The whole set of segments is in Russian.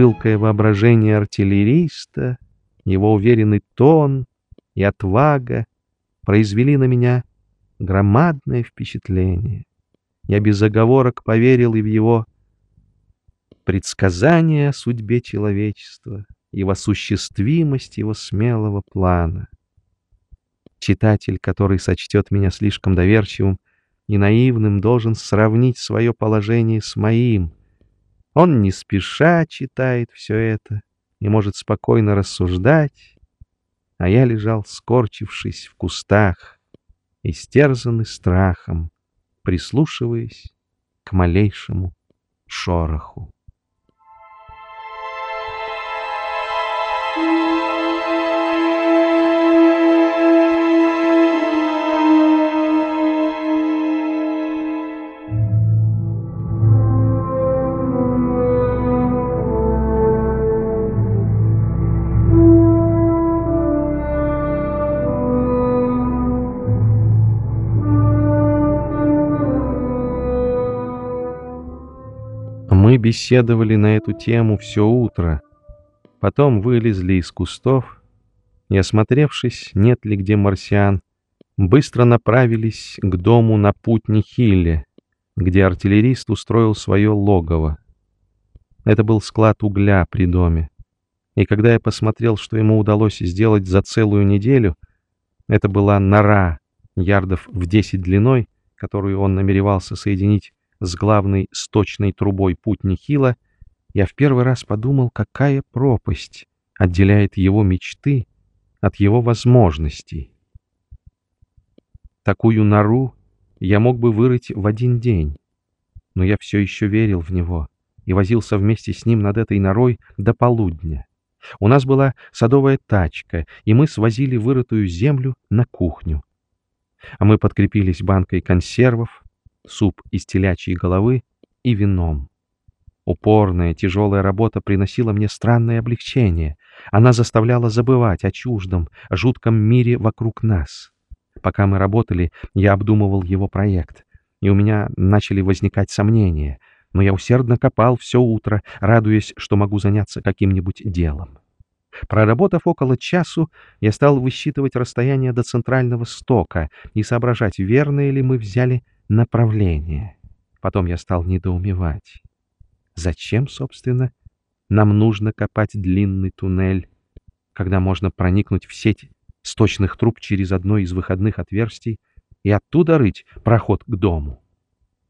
Пылкое воображение артиллериста, его уверенный тон и отвага произвели на меня громадное впечатление. Я без оговорок поверил и в его предсказание о судьбе человечества, и в осуществимость его смелого плана. Читатель, который сочтет меня слишком доверчивым и наивным, должен сравнить свое положение с моим. Он не спеша читает все это и может спокойно рассуждать, а я лежал, скорчившись в кустах, истерзанный страхом, прислушиваясь к малейшему шороху. Беседовали на эту тему все утро, потом вылезли из кустов и, осмотревшись, нет ли где марсиан, быстро направились к дому на Путни-Хилле, где артиллерист устроил свое логово. Это был склад угля при доме. И когда я посмотрел, что ему удалось сделать за целую неделю, это была нора ярдов в 10 длиной, которую он намеревался соединить с главной сточной трубой путь Нихила, я в первый раз подумал, какая пропасть отделяет его мечты от его возможностей. Такую нору я мог бы вырыть в один день, но я все еще верил в него и возился вместе с ним над этой норой до полудня. У нас была садовая тачка, и мы свозили вырытую землю на кухню. А мы подкрепились банкой консервов, суп из телячьей головы и вином. Упорная, тяжелая работа приносила мне странное облегчение. Она заставляла забывать о чуждом, жутком мире вокруг нас. Пока мы работали, я обдумывал его проект, и у меня начали возникать сомнения, но я усердно копал все утро, радуясь, что могу заняться каким-нибудь делом. Проработав около часу, я стал высчитывать расстояние до центрального стока и соображать, верное ли мы взяли направление. Потом я стал недоумевать. Зачем, собственно, нам нужно копать длинный туннель, когда можно проникнуть в сеть сточных труб через одно из выходных отверстий и оттуда рыть проход к дому?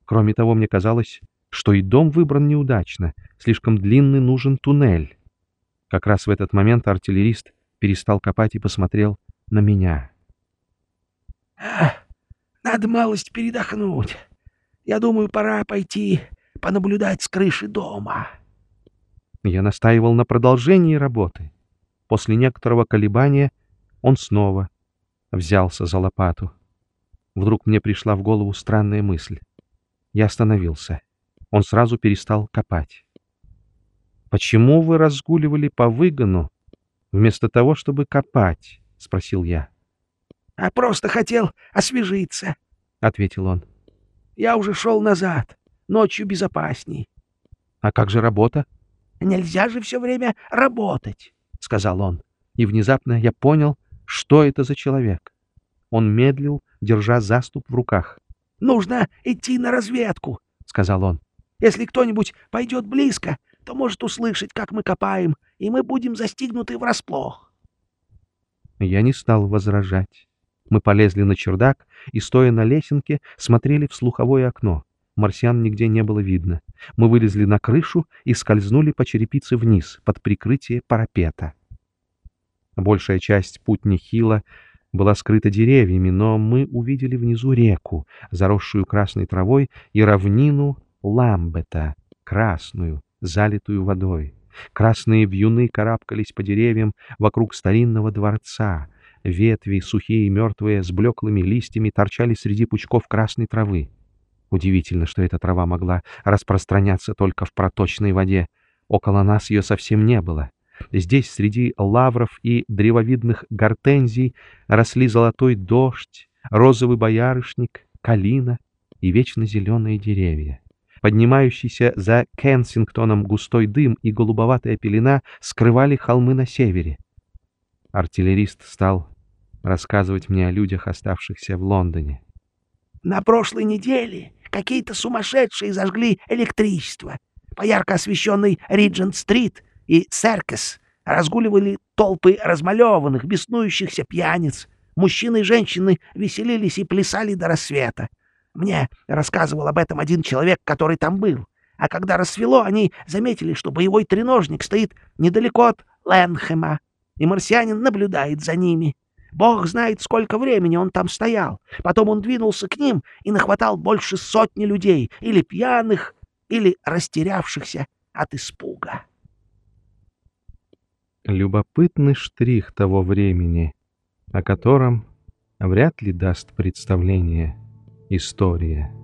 Кроме того, мне казалось, что и дом выбран неудачно, слишком длинный нужен туннель. Как раз в этот момент артиллерист перестал копать и посмотрел на меня. Надо малость передохнуть. Я думаю, пора пойти понаблюдать с крыши дома. Я настаивал на продолжении работы. После некоторого колебания он снова взялся за лопату. Вдруг мне пришла в голову странная мысль. Я остановился. Он сразу перестал копать. «Почему вы разгуливали по выгону, вместо того, чтобы копать?» — спросил я а просто хотел освежиться, — ответил он. — Я уже шел назад. Ночью безопасней. — А как же работа? — Нельзя же все время работать, — сказал он. И внезапно я понял, что это за человек. Он медлил, держа заступ в руках. — Нужно идти на разведку, — сказал он. — Если кто-нибудь пойдет близко, то может услышать, как мы копаем, и мы будем застигнуты врасплох. Я не стал возражать. Мы полезли на чердак и, стоя на лесенке, смотрели в слуховое окно. Марсиан нигде не было видно. Мы вылезли на крышу и скользнули по черепице вниз, под прикрытие парапета. Большая часть путни Хила была скрыта деревьями, но мы увидели внизу реку, заросшую красной травой, и равнину Ламбета, красную, залитую водой. Красные вьюны карабкались по деревьям вокруг старинного дворца — Ветви, сухие и мертвые, с блеклыми листьями, торчали среди пучков красной травы. Удивительно, что эта трава могла распространяться только в проточной воде. Около нас ее совсем не было. Здесь, среди лавров и древовидных гортензий, росли золотой дождь, розовый боярышник, калина и вечно зеленые деревья. Поднимающийся за Кенсингтоном густой дым и голубоватая пелена скрывали холмы на севере. Артиллерист стал рассказывать мне о людях, оставшихся в Лондоне. На прошлой неделе какие-то сумасшедшие зажгли электричество. По ярко освещенной Риджент-стрит и Серкес разгуливали толпы размалеванных, беснующихся пьяниц. Мужчины и женщины веселились и плясали до рассвета. Мне рассказывал об этом один человек, который там был. А когда рассвело, они заметили, что боевой треножник стоит недалеко от Ленхема, и марсианин наблюдает за ними. Бог знает, сколько времени он там стоял. Потом он двинулся к ним и нахватал больше сотни людей, или пьяных, или растерявшихся от испуга. Любопытный штрих того времени, о котором вряд ли даст представление история.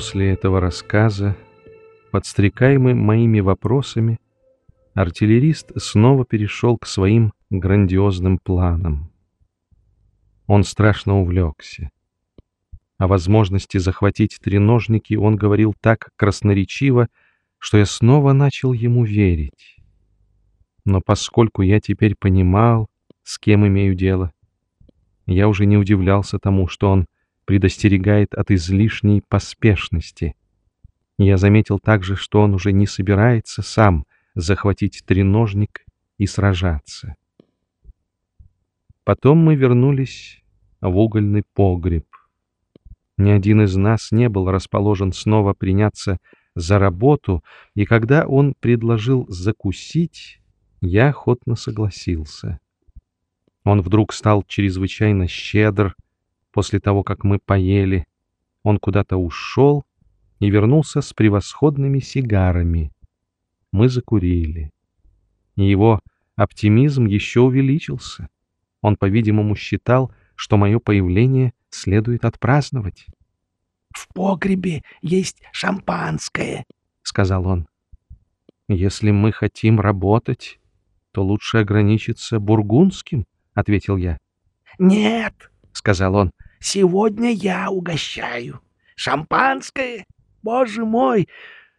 После этого рассказа, подстрекаемый моими вопросами, артиллерист снова перешел к своим грандиозным планам. Он страшно увлекся. О возможности захватить треножники он говорил так красноречиво, что я снова начал ему верить. Но поскольку я теперь понимал, с кем имею дело, я уже не удивлялся тому, что он предостерегает от излишней поспешности. Я заметил также, что он уже не собирается сам захватить треножник и сражаться. Потом мы вернулись в угольный погреб. Ни один из нас не был расположен снова приняться за работу, и когда он предложил закусить, я охотно согласился. Он вдруг стал чрезвычайно щедр, После того, как мы поели, он куда-то ушел и вернулся с превосходными сигарами. Мы закурили. И его оптимизм еще увеличился. Он, по-видимому, считал, что мое появление следует отпраздновать. — В погребе есть шампанское, — сказал он. — Если мы хотим работать, то лучше ограничиться бургундским, — ответил я. — Нет, — сказал он. «Сегодня я угощаю. Шампанское? Боже мой!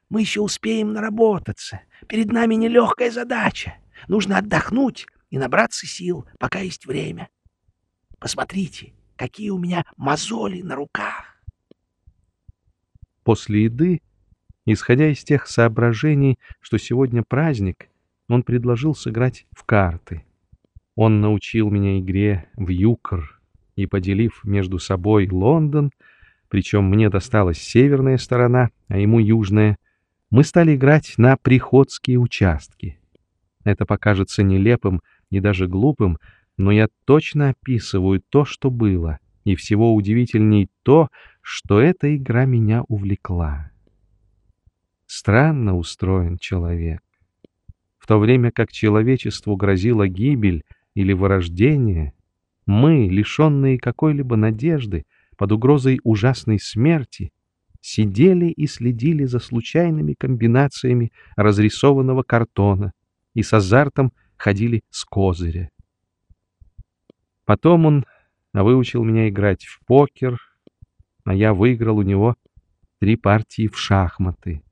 Мы еще успеем наработаться. Перед нами нелегкая задача. Нужно отдохнуть и набраться сил, пока есть время. Посмотрите, какие у меня мозоли на руках». После еды, исходя из тех соображений, что сегодня праздник, он предложил сыграть в карты. Он научил меня игре в юкр, и поделив между собой Лондон, причем мне досталась северная сторона, а ему южная, мы стали играть на приходские участки. Это покажется нелепым и даже глупым, но я точно описываю то, что было, и всего удивительней то, что эта игра меня увлекла. Странно устроен человек. В то время как человечеству грозила гибель или вырождение, мы, лишенные какой-либо надежды, под угрозой ужасной смерти, сидели и следили за случайными комбинациями разрисованного картона и с азартом ходили с козыря. Потом он выучил меня играть в покер, а я выиграл у него три партии в шахматы.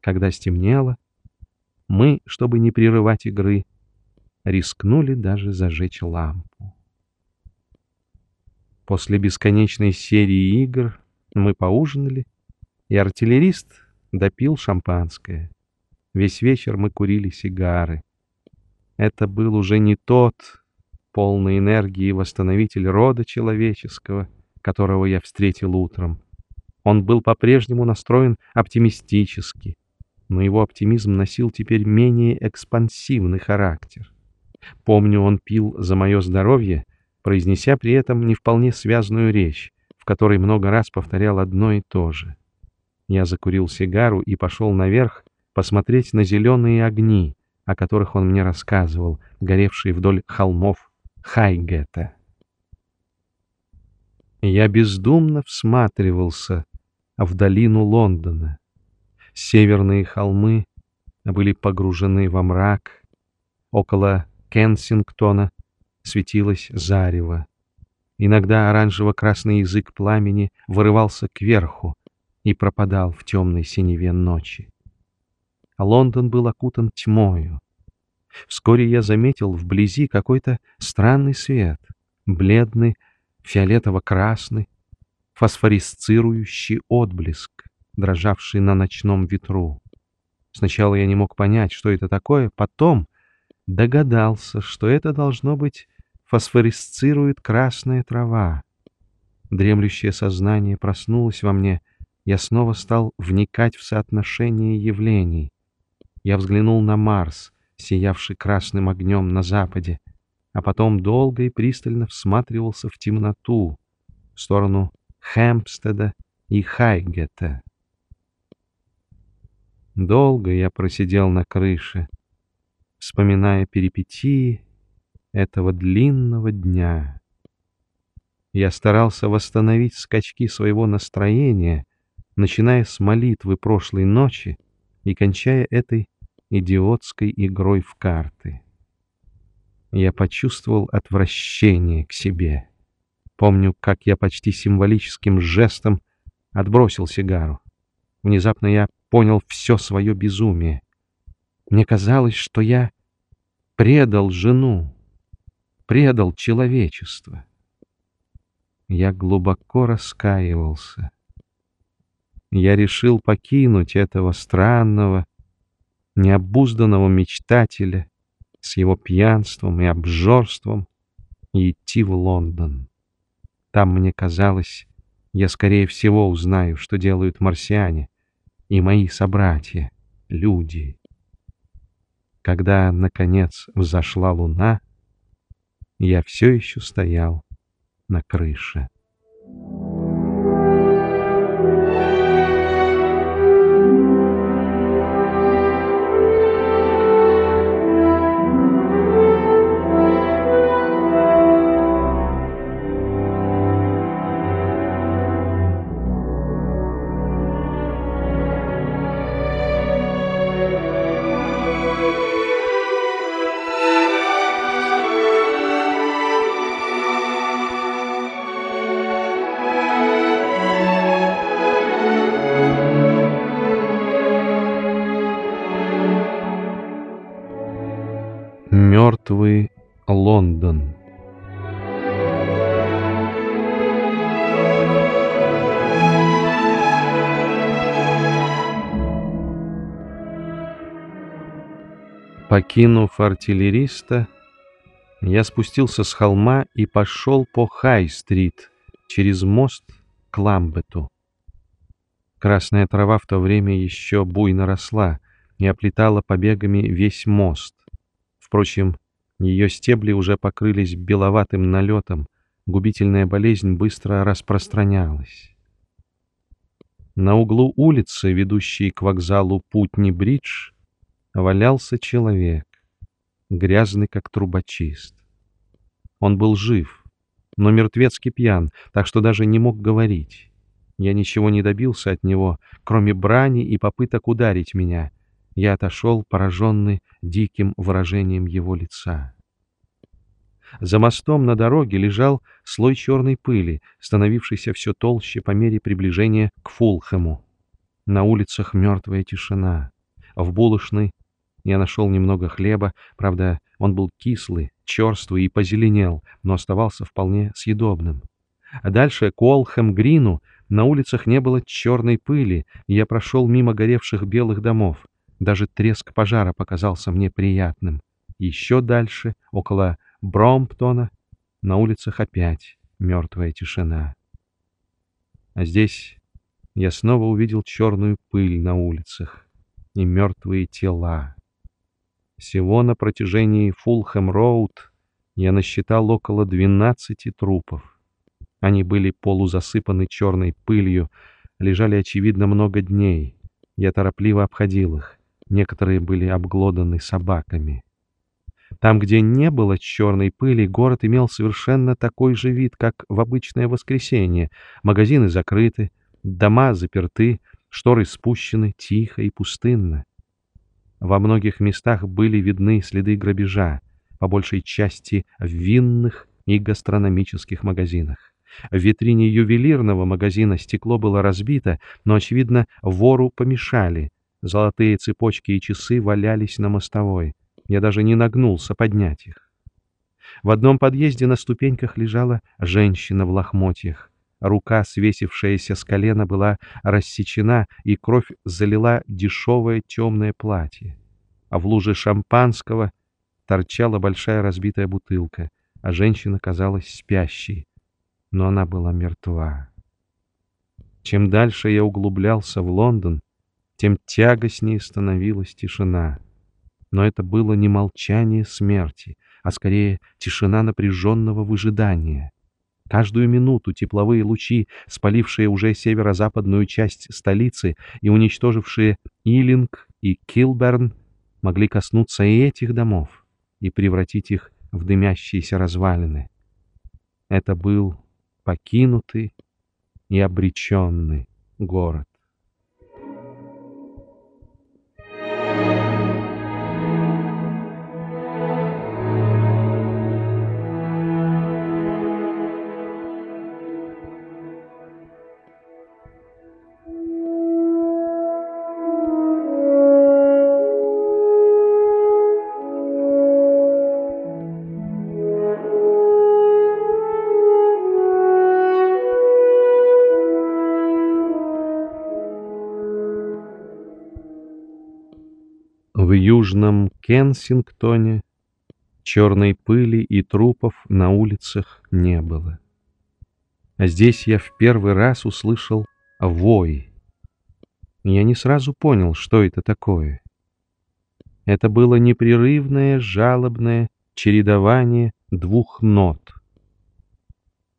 Когда стемнело, мы, чтобы не прерывать игры, рискнули даже зажечь лампу. После бесконечной серии игр мы поужинали, и артиллерист допил шампанское. Весь вечер мы курили сигары. Это был уже не тот полный энергии восстановитель рода человеческого, которого я встретил утром. Он был по-прежнему настроен оптимистически, но его оптимизм носил теперь менее экспансивный характер. Помню, он пил за мое здоровье произнеся при этом не вполне связанную речь, в которой много раз повторял одно и то же. Я закурил сигару и пошел наверх посмотреть на зеленые огни, о которых он мне рассказывал, горевшие вдоль холмов Хайгета. Я бездумно всматривался в долину Лондона. Северные холмы были погружены во мрак. Около Кенсингтона светилось зарево. Иногда оранжево-красный язык пламени вырывался кверху и пропадал в темной синеве ночи. А Лондон был окутан тьмою. Вскоре я заметил вблизи какой-то странный свет, бледный, фиолетово-красный, фосфорисцирующий отблеск, дрожавший на ночном ветру. Сначала я не мог понять, что это такое, потом догадался, что это должно быть фосфорисцирует красная трава. Дремлющее сознание проснулось во мне, я снова стал вникать в соотношение явлений. Я взглянул на Марс, сиявший красным огнем на западе, а потом долго и пристально всматривался в темноту, в сторону Хэмпстеда и Хайгета. Долго я просидел на крыше, вспоминая перипетии этого длинного дня. Я старался восстановить скачки своего настроения, начиная с молитвы прошлой ночи и кончая этой идиотской игрой в карты. Я почувствовал отвращение к себе. Помню, как я почти символическим жестом отбросил сигару. Внезапно я понял все свое безумие. Мне казалось, что я предал жену, предал человечество. Я глубоко раскаивался. Я решил покинуть этого странного, необузданного мечтателя с его пьянством и обжорством и идти в Лондон. Там, мне казалось, я скорее всего узнаю, что делают марсиане и мои собратья, люди. Когда, наконец, взошла луна, я все еще стоял на крыше. Покинув артиллериста, я спустился с холма и пошел по Хай-стрит через мост к Ламбету. Красная трава в то время еще буйно росла и оплетала побегами весь мост. Впрочем, ее стебли уже покрылись беловатым налетом, губительная болезнь быстро распространялась. На углу улицы, ведущей к вокзалу Путни-Бридж, валялся человек, грязный как трубочист. Он был жив, но мертвецки пьян, так что даже не мог говорить. Я ничего не добился от него, кроме брани и попыток ударить меня, я отошел, пораженный диким выражением его лица. За мостом на дороге лежал слой черной пыли, становившийся все толще по мере приближения к Фулхэму. На улицах мертвая тишина. В булочной я нашел немного хлеба, правда, он был кислый, черствый и позеленел, но оставался вполне съедобным. А дальше, к Уолхэм-Грину, на улицах не было черной пыли, и я прошел мимо горевших белых домов. Даже треск пожара показался мне приятным. Еще дальше, около Бромптона, на улицах опять мертвая тишина. А здесь я снова увидел черную пыль на улицах и мертвые тела. Всего на протяжении Фулхэм-Роуд я насчитал около двенадцати трупов. Они были полузасыпаны черной пылью, лежали, очевидно, много дней. Я торопливо обходил их. Некоторые были обглоданы собаками. Там, где не было черной пыли, город имел совершенно такой же вид, как в обычное воскресенье. Магазины закрыты, дома заперты, шторы спущены, тихо и пустынно. Во многих местах были видны следы грабежа, по большей части в винных и гастрономических магазинах. В витрине ювелирного магазина стекло было разбито, но, очевидно, вору помешали. Золотые цепочки и часы валялись на мостовой. Я даже не нагнулся поднять их. В одном подъезде на ступеньках лежала женщина в лохмотьях. Рука, свесившаяся с колена, была рассечена, и кровь залила дешевое темное платье. А в луже шампанского торчала большая разбитая бутылка, а женщина казалась спящей. Но она была мертва. Чем дальше я углублялся в Лондон, тем тягостнее становилась тишина. Но это было не молчание смерти, а скорее тишина напряженного выжидания. Каждую минуту тепловые лучи, спалившие уже северо-западную часть столицы и уничтожившие Илинг и Килберн, могли коснуться и этих домов и превратить их в дымящиеся развалины. Это был покинутый и обреченный город. В южном Кенсингтоне черной пыли и трупов на улицах не было. А здесь я в первый раз услышал вой. Я не сразу понял, что это такое. Это было непрерывное жалобное чередование двух нот.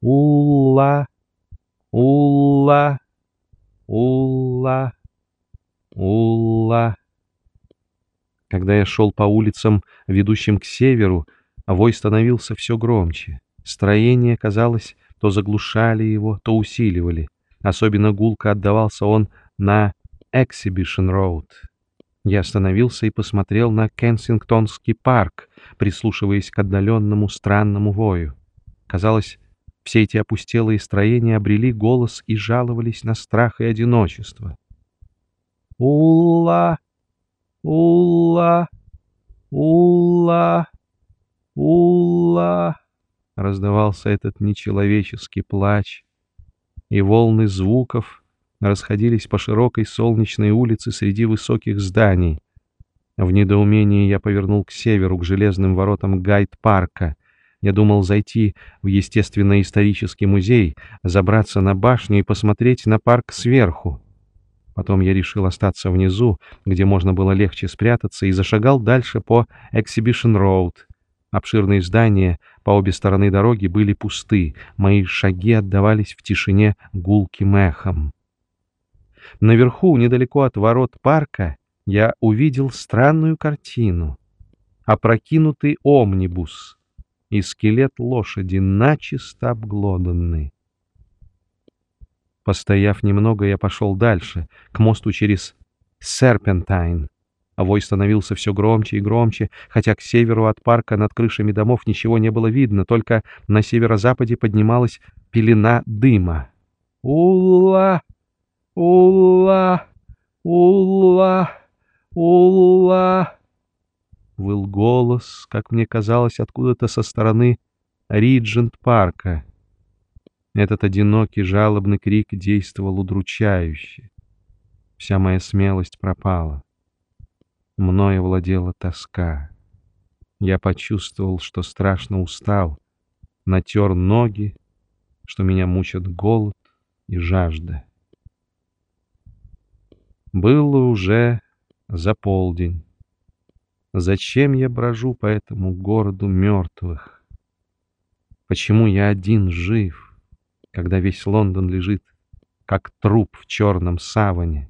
Улла, улла, улла, улла. Когда я шел по улицам, ведущим к северу, вой становился все громче. Строения, казалось, то заглушали его, то усиливали. Особенно гулко отдавался он на Exhibition Road. Я остановился и посмотрел на Кенсингтонский парк, прислушиваясь к отдаленному странному вою. Казалось, все эти опустелые строения обрели голос и жаловались на страх и одиночество. «Улла!» «Улла! Улла! Улла!» Раздавался этот нечеловеческий плач, и волны звуков расходились по широкой солнечной улице среди высоких зданий. В недоумении я повернул к северу, к железным воротам Гайд-парка. Я думал зайти в естественно-исторический музей, забраться на башню и посмотреть на парк сверху. Потом я решил остаться внизу, где можно было легче спрятаться, и зашагал дальше по Exhibition Road. Обширные здания по обе стороны дороги были пусты, мои шаги отдавались в тишине гулким эхом. Наверху, недалеко от ворот парка, я увидел странную картину. Опрокинутый омнибус и скелет лошади начисто обглоданный. Постояв немного, я пошел дальше, к мосту через Серпентайн. Вой становился все громче и громче, хотя к северу от парка над крышами домов ничего не было видно, только на северо-западе поднималась пелена дыма. «Улла! Улла! Улла! Улла!» Выл голос, как мне казалось, откуда-то со стороны Риджент-парка. Этот одинокий жалобный крик действовал удручающе. Вся моя смелость пропала. Мною владела тоска. Я почувствовал, что страшно устал, натер ноги, что меня мучат голод и жажда. Было уже за полдень. Зачем я брожу по этому городу мертвых? Почему я один жив? Когда весь Лондон лежит, как труп в черном саване.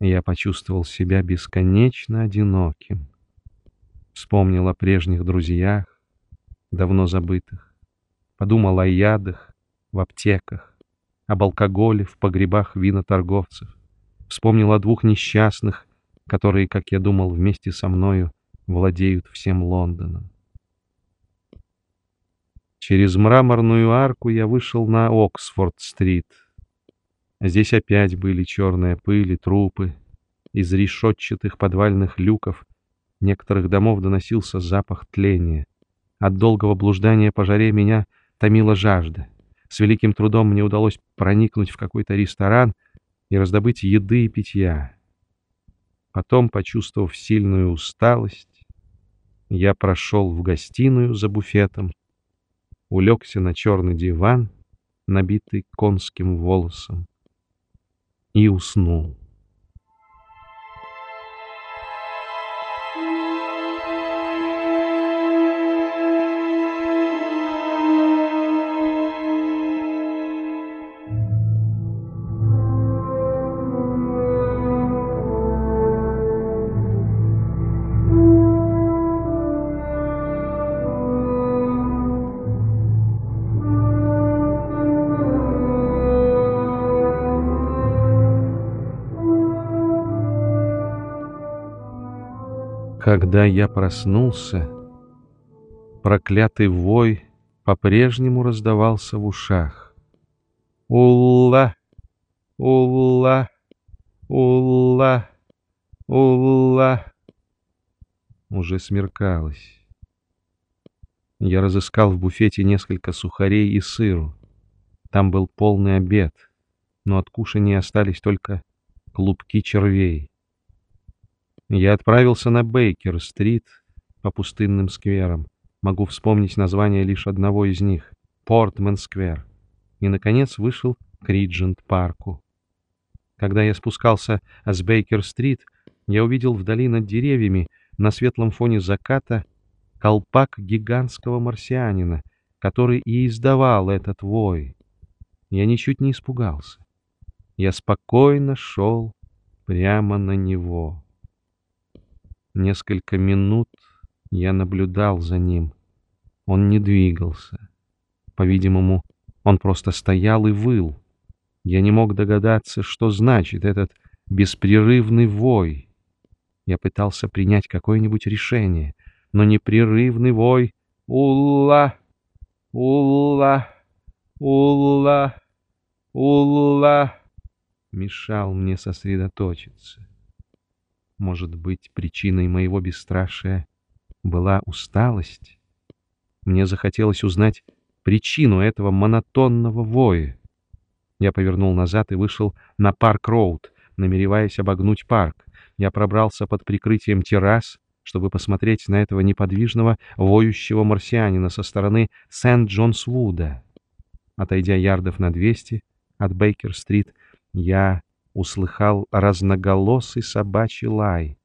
Я почувствовал себя бесконечно одиноким. Вспомнил о прежних друзьях, давно забытых. Подумал о ядах в аптеках, об алкоголе в погребах виноторговцев. Вспомнил о двух несчастных, которые, как я думал, вместе со мною владеют всем Лондоном. Через мраморную арку я вышел на Оксфорд-стрит. Здесь опять были черная пыль и трупы. Из решетчатых подвальных люков некоторых домов доносился запах тления. От долгого блуждания по жаре меня томила жажда. С великим трудом мне удалось проникнуть в какой-то ресторан и раздобыть еды и питья. Потом, почувствовав сильную усталость, я прошел в гостиную за буфетом, улегся на черный диван, набитый конским волосом, и уснул. Когда я проснулся, проклятый вой по-прежнему раздавался в ушах. Улла, улла, улла, улла. Уже смеркалось. Я разыскал в буфете несколько сухарей и сыру. Там был полный обед, но от кушания остались только клубки червей. Я отправился на Бейкер-стрит по пустынным скверам. Могу вспомнить название лишь одного из них — Портмен-сквер. И, наконец, вышел к Риджент-парку. Когда я спускался с Бейкер-стрит, я увидел вдали над деревьями на светлом фоне заката колпак гигантского марсианина, который и издавал этот вой. Я ничуть не испугался. Я спокойно шел прямо на него. Несколько минут я наблюдал за ним. Он не двигался. По-видимому, он просто стоял и выл. Я не мог догадаться, что значит этот беспрерывный вой. Я пытался принять какое-нибудь решение, но непрерывный вой «Улла! Улла! Улла! Улла!» мешал мне сосредоточиться. Может быть, причиной моего бесстрашия была усталость? Мне захотелось узнать причину этого монотонного воя. Я повернул назад и вышел на Парк-Роуд, намереваясь обогнуть парк. Я пробрался под прикрытием террас, чтобы посмотреть на этого неподвижного, воющего марсианина со стороны Сент-Джонс-Вуда. Отойдя ярдов на 200 от Бейкер-стрит, я услыхал разноголосый собачий лай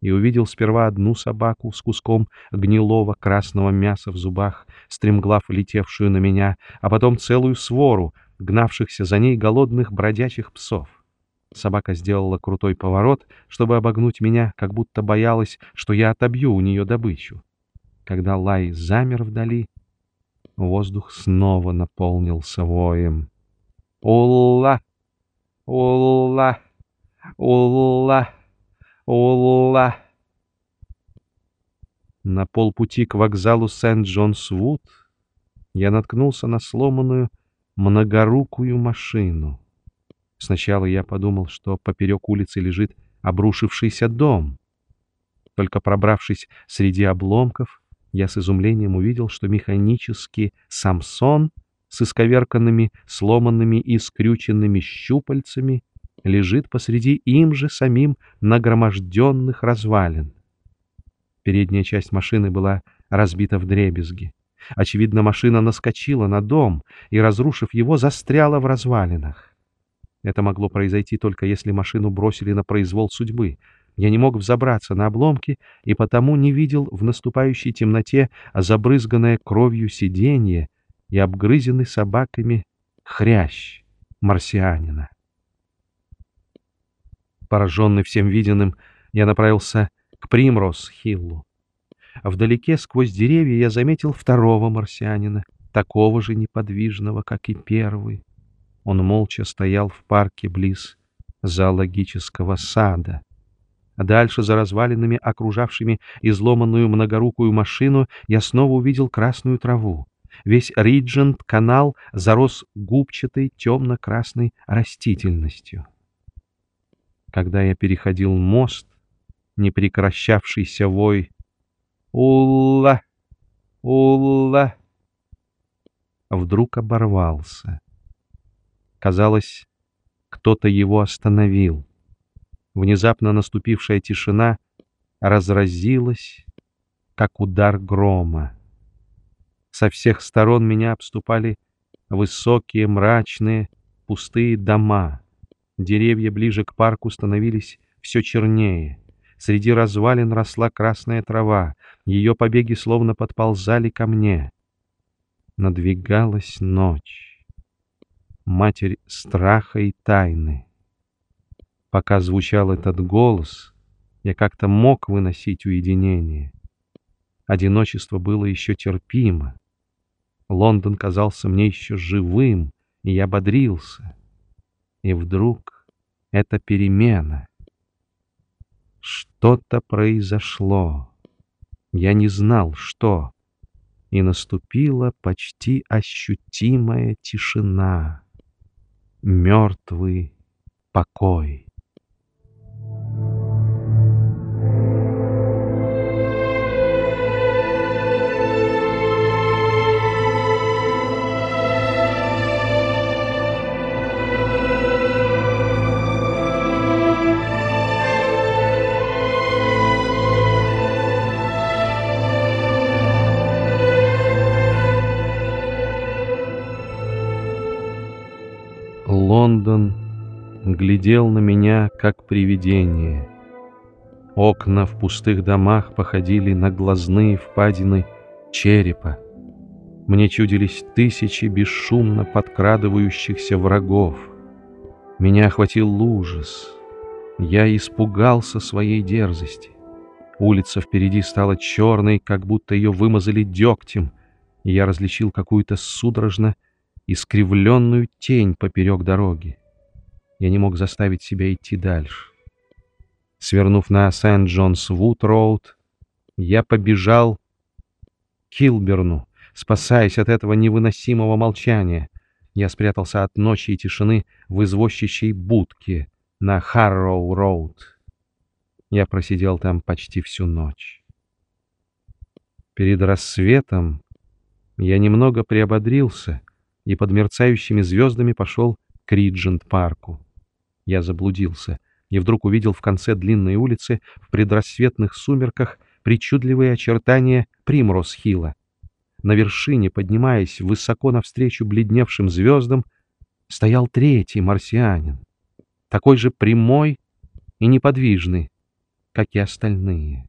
и увидел сперва одну собаку с куском гнилого красного мяса в зубах, стремглав летевшую на меня, а потом целую свору, гнавшихся за ней голодных бродячих псов. Собака сделала крутой поворот, чтобы обогнуть меня, как будто боялась, что я отобью у нее добычу. Когда лай замер вдали, воздух снова наполнился воем. «Улла!» Улла, улла, улла. На полпути к вокзалу Сент-Джонс-Вуд я наткнулся на сломанную многорукую машину. Сначала я подумал, что поперек улицы лежит обрушившийся дом. Только пробравшись среди обломков, я с изумлением увидел, что механический Самсон — с исковерканными, сломанными и скрюченными щупальцами лежит посреди им же самим нагроможденных развалин. Передняя часть машины была разбита в дребезги. Очевидно, машина наскочила на дом и, разрушив его, застряла в развалинах. Это могло произойти только если машину бросили на произвол судьбы. Я не мог взобраться на обломки и потому не видел в наступающей темноте забрызганное кровью сиденье и обгрызенный собаками хрящ марсианина. Пораженный всем виденным, я направился к Примрос-Хиллу. Вдалеке, сквозь деревья, я заметил второго марсианина, такого же неподвижного, как и первый. Он молча стоял в парке близ зоологического сада. Дальше, за развалинами, окружавшими изломанную многорукую машину, я снова увидел красную траву. Весь Риджент-канал зарос губчатой темно-красной растительностью. Когда я переходил мост, непрекращавшийся вой «Улла! Улла!» вдруг оборвался. Казалось, кто-то его остановил. Внезапно наступившая тишина разразилась, как удар грома. Со всех сторон меня обступали высокие, мрачные, пустые дома. Деревья ближе к парку становились все чернее. Среди развалин росла красная трава, ее побеги словно подползали ко мне. Надвигалась ночь, матерь страха и тайны. Пока звучал этот голос, я как-то мог выносить уединение. Одиночество было еще терпимо. Лондон казался мне еще живым, и я бодрился. И вдруг эта перемена. Что-то произошло. Я не знал, что. И наступила почти ощутимая тишина. Мертвый покой. Глядел на меня, как привидение. Окна в пустых домах походили на глазные впадины черепа. Мне чудились тысячи бесшумно подкрадывающихся врагов. Меня охватил ужас. Я испугался своей дерзости. Улица впереди стала черной, как будто ее вымазали дегтем, и я различил какую-то судорожно искривленную тень поперек дороги. Я не мог заставить себя идти дальше. Свернув на Сент-Джонс-Вуд-Роуд, я побежал к Килберну, спасаясь от этого невыносимого молчания. Я спрятался от ночи и тишины в извозчищей будке на Харроу-Роуд. Я просидел там почти всю ночь. Перед рассветом я немного приободрился и под мерцающими звездами пошел к Риджент-парку. Я заблудился и вдруг увидел в конце длинной улицы в предрассветных сумерках причудливые очертания Примрос-Хилла. На вершине, поднимаясь высоко навстречу бледневшим звездам, стоял третий марсианин, такой же прямой и неподвижный, как и остальные.